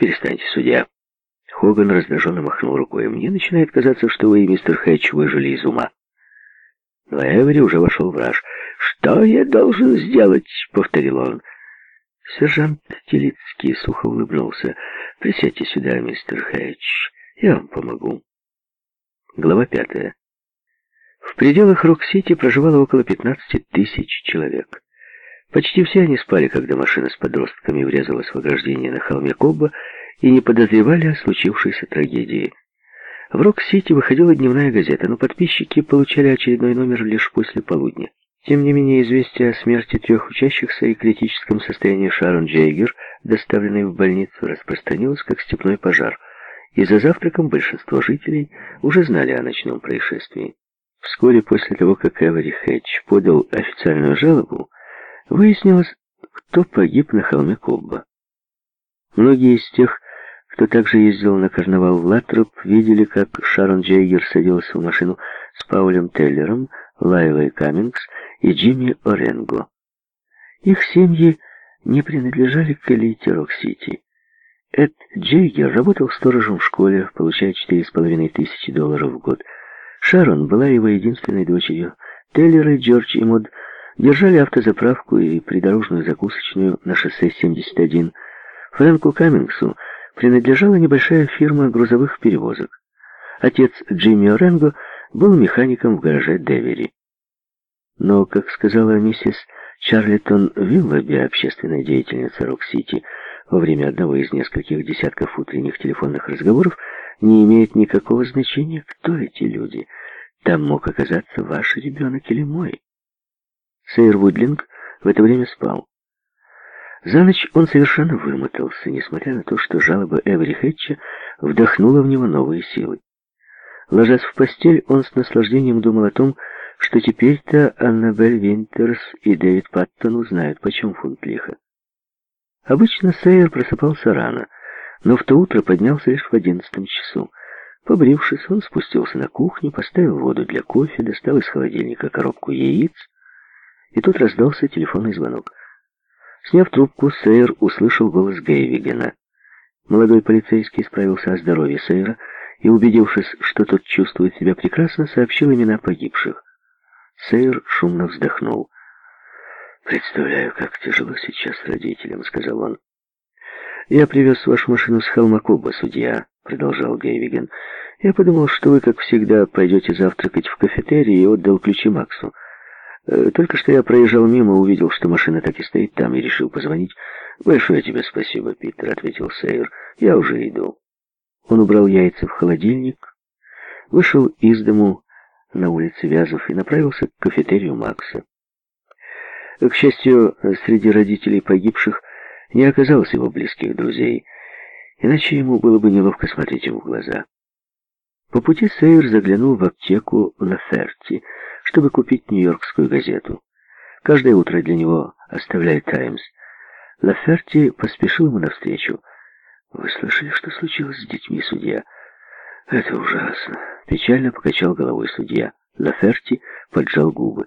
«Перестаньте, судья». Хоган раздраженно махнул рукой. «Мне начинает казаться, что вы и мистер Хэтч выжили из ума». Но Эвери уже вошел в раж. «Что я должен сделать?» — повторил он. Сержант Телицкий сухо улыбнулся. «Присядьте сюда, мистер Хэтч. Я вам помогу». Глава пятая. В пределах Рок-Сити проживало около 15 тысяч человек. Почти все они спали, когда машина с подростками врезалась в ограждение на холме Кобба и не подозревали о случившейся трагедии. В Рок-Сити выходила дневная газета, но подписчики получали очередной номер лишь после полудня. Тем не менее, известие о смерти трех учащихся и критическом состоянии Шарон Джейгер, доставленной в больницу, распространилось как степной пожар, и за завтраком большинство жителей уже знали о ночном происшествии. Вскоре после того, как Эвери Хэтч подал официальную жалобу, выяснилось, кто погиб на холме Кобба. Многие из тех, кто также ездил на карнавал в Латроп, видели, как Шарон Джейгер садился в машину с Паулем Теллером, Лайлой Каммингс и Джимми Оренго. Их семьи не принадлежали к элите Рок-Сити. Эд Джейгер работал сторожем в школе, получая четыре с половиной тысячи долларов в год. Шарон была его единственной дочерью. Теллер и Джордж и Мод держали автозаправку и придорожную закусочную на шоссе 71. Фрэнку Каммингсу принадлежала небольшая фирма грузовых перевозок. Отец Джимми Оренго был механиком в гараже Девери. Но, как сказала миссис Чарлитон Виллоби, общественная деятельница Рок-Сити, во время одного из нескольких десятков утренних телефонных разговоров, не имеет никакого значения, кто эти люди. Там мог оказаться ваш ребенок или мой. Сейр Вудлинг в это время спал. За ночь он совершенно вымотался, несмотря на то, что жалоба Эвери Хэтча вдохнула в него новые силы. Ложась в постель, он с наслаждением думал о том, что теперь-то Аннабель Винтерс и Дэвид Паттон узнают, почем фунт лиха. Обычно Сейер просыпался рано, но в то утро поднялся лишь в одиннадцатом часу. Побрившись, он спустился на кухню, поставил воду для кофе, достал из холодильника коробку яиц, и тут раздался телефонный звонок. Сняв трубку, Сейер услышал голос Гейвигена. Молодой полицейский справился о здоровье Сейера и, убедившись, что тот чувствует себя прекрасно, сообщил имена погибших. Сейер шумно вздохнул. «Представляю, как тяжело сейчас родителям», — сказал он. «Я привез вашу машину с холма Куба, судья», — продолжал Гейвиген. «Я подумал, что вы, как всегда, пойдете завтракать в кафетерии и отдал ключи Максу. Э, только что я проезжал мимо, увидел, что машина так и стоит там, и решил позвонить. «Большое тебе спасибо, Питер», — ответил Сейер. «Я уже иду». Он убрал яйца в холодильник, вышел из дому на улице Вязов и направился к кафетерию Макса. К счастью, среди родителей погибших не оказалось его близких друзей, иначе ему было бы неловко смотреть ему в глаза. По пути Сейер заглянул в аптеку Лаферти, чтобы купить нью-йоркскую газету. Каждое утро для него оставляет «Таймс». Лаферти поспешил ему навстречу. «Вы слышали, что случилось с детьми, судья?» «Это ужасно!» Печально покачал головой судья. Лаферти поджал губы.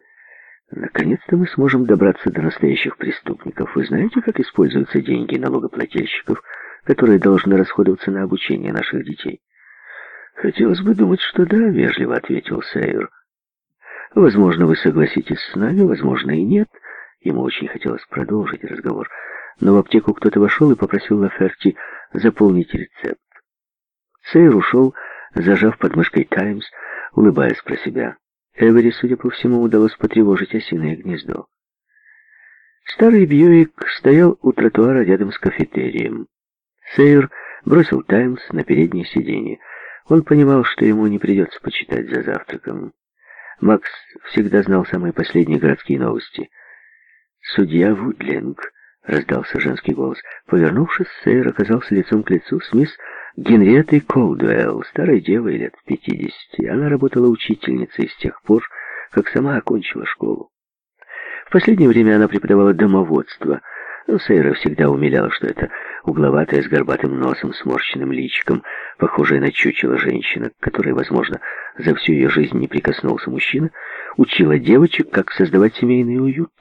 «Наконец-то мы сможем добраться до настоящих преступников. Вы знаете, как используются деньги налогоплательщиков, которые должны расходоваться на обучение наших детей?» «Хотелось бы думать, что да», — вежливо ответил Сейр. «Возможно, вы согласитесь с нами, возможно, и нет». Ему очень хотелось продолжить разговор, но в аптеку кто-то вошел и попросил Лаферти заполнить рецепт. Сейр ушел, зажав под мышкой «Таймс», улыбаясь про себя. Эвери, судя по всему, удалось потревожить осиное гнездо. Старый Бьюик стоял у тротуара рядом с кафетерием. Сейр бросил «Таймс» на переднее сиденье. Он понимал, что ему не придется почитать за завтраком. Макс всегда знал самые последние городские новости. «Судья Вудлинг», — раздался женский голос. Повернувшись, Сейр оказался лицом к лицу с мисс Генриеттой Колдуэлл, старой девой лет пятидесяти. Она работала учительницей с тех пор, как сама окончила школу. В последнее время она преподавала домоводство — но Сейра всегда умиляла, что это угловатая с горбатым носом, сморщенным личиком, похожая на чучело женщина, которой, возможно, за всю ее жизнь не прикоснулся мужчина, учила девочек, как создавать семейный уют.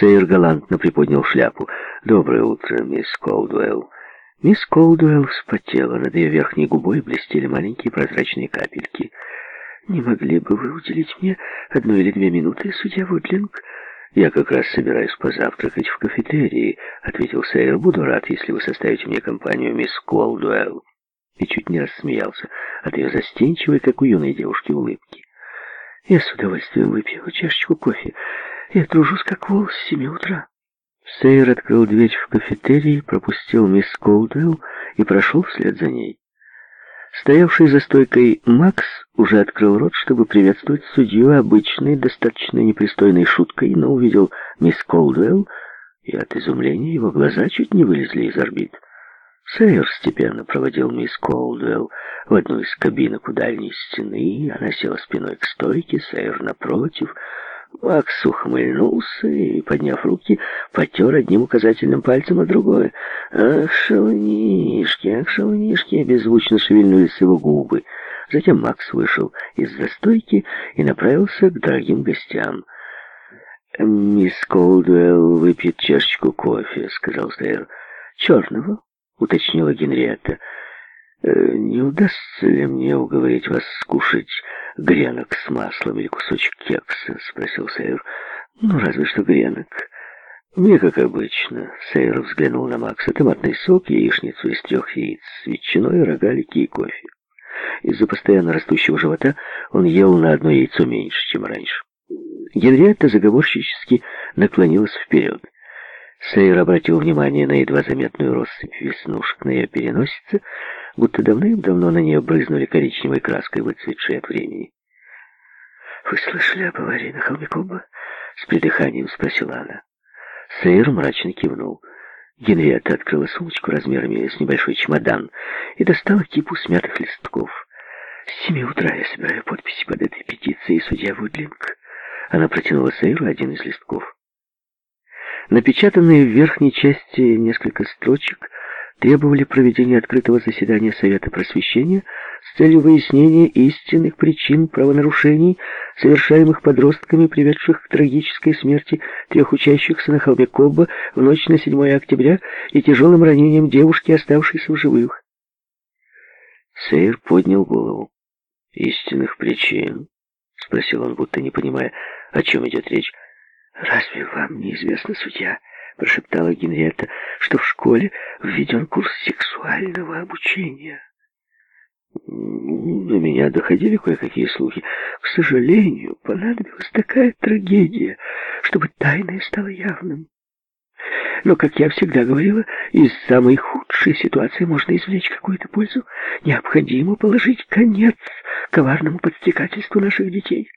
Сейр галантно приподнял шляпу. «Доброе утро, мисс Колдуэлл. Мисс Колдуэлл вспотела, над ее верхней губой блестели маленькие прозрачные капельки. «Не могли бы вы уделить мне одну или две минуты, судья Вудлинг?» «Я как раз собираюсь позавтракать в кафетерии», — ответил Сейр. «Буду рад, если вы составите мне компанию, мисс Колдуэлл». И чуть не рассмеялся от ее застенчивой, как у юной девушки, улыбки. «Я с удовольствием выпью чашечку кофе. Я тружусь, как волос с семи утра». Сейер открыл дверь в кафетерий, пропустил мисс Колдуэлл и прошел вслед за ней. Стоявший за стойкой Макс уже открыл рот, чтобы приветствовать судью обычной, достаточно непристойной шуткой, но увидел мисс Колдуэлл, и от изумления его глаза чуть не вылезли из орбит. Сейер степенно проводил мисс Колдуэлл в одну из кабинок у дальней стены, она села спиной к стойке, Сейер напротив — Макс ухмыльнулся и, подняв руки, потер одним указательным пальцем, а другое. «Ах, шалунишки, ах, шалунишки!» — беззвучно шевельнулись его губы. Затем Макс вышел из застойки и направился к дорогим гостям. «Мисс Колдуэлл выпьет чашечку кофе», — сказал Сейр. «Черного?» — уточнила Генриетта. Э, «Не удастся ли мне уговорить вас скушать гренок с маслом или кусочек кекса?» — спросил Сейр. «Ну, разве что гренок». «Мне, как обычно», — Сейр взглянул на Макса, «томатный сок, яичницу из трех яиц с ветчиной, рогалики и кофе». Из-за постоянно растущего живота он ел на одно яйцо меньше, чем раньше. Генриетта заговорщически наклонилась вперед. Сейр обратил внимание на едва заметную россыпь веснушек на ее переносице, будто давным-давно на нее брызнули коричневой краской, выцветшей от времени. «Вы слышали об аварии на холме Кобба?» — с придыханием спросила она. Сейр мрачно кивнул. Генриетта открыла сумочку размерами с небольшой чемодан и достала кипу смятых листков. «С семи утра я собираю подписи под этой петицией, судья Вудлинг». Она протянула Сейру один из листков. Напечатанные в верхней части несколько строчек требовали проведения открытого заседания Совета Просвещения с целью выяснения истинных причин правонарушений, совершаемых подростками, приведших к трагической смерти трех учащихся на холме Кобба в ночь на 7 октября и тяжелым ранением девушки, оставшейся в живых. Сейр поднял голову. «Истинных причин?» — спросил он, будто не понимая, о чем идет речь. «Разве вам не известно, судья?» — прошептала Генриетта, что в школе введен курс сексуального обучения. До меня доходили кое-какие слухи. К сожалению, понадобилась такая трагедия, чтобы тайное стало явным. Но, как я всегда говорила, из самой худшей ситуации можно извлечь какую-то пользу. Необходимо положить конец коварному подстрекательству наших детей.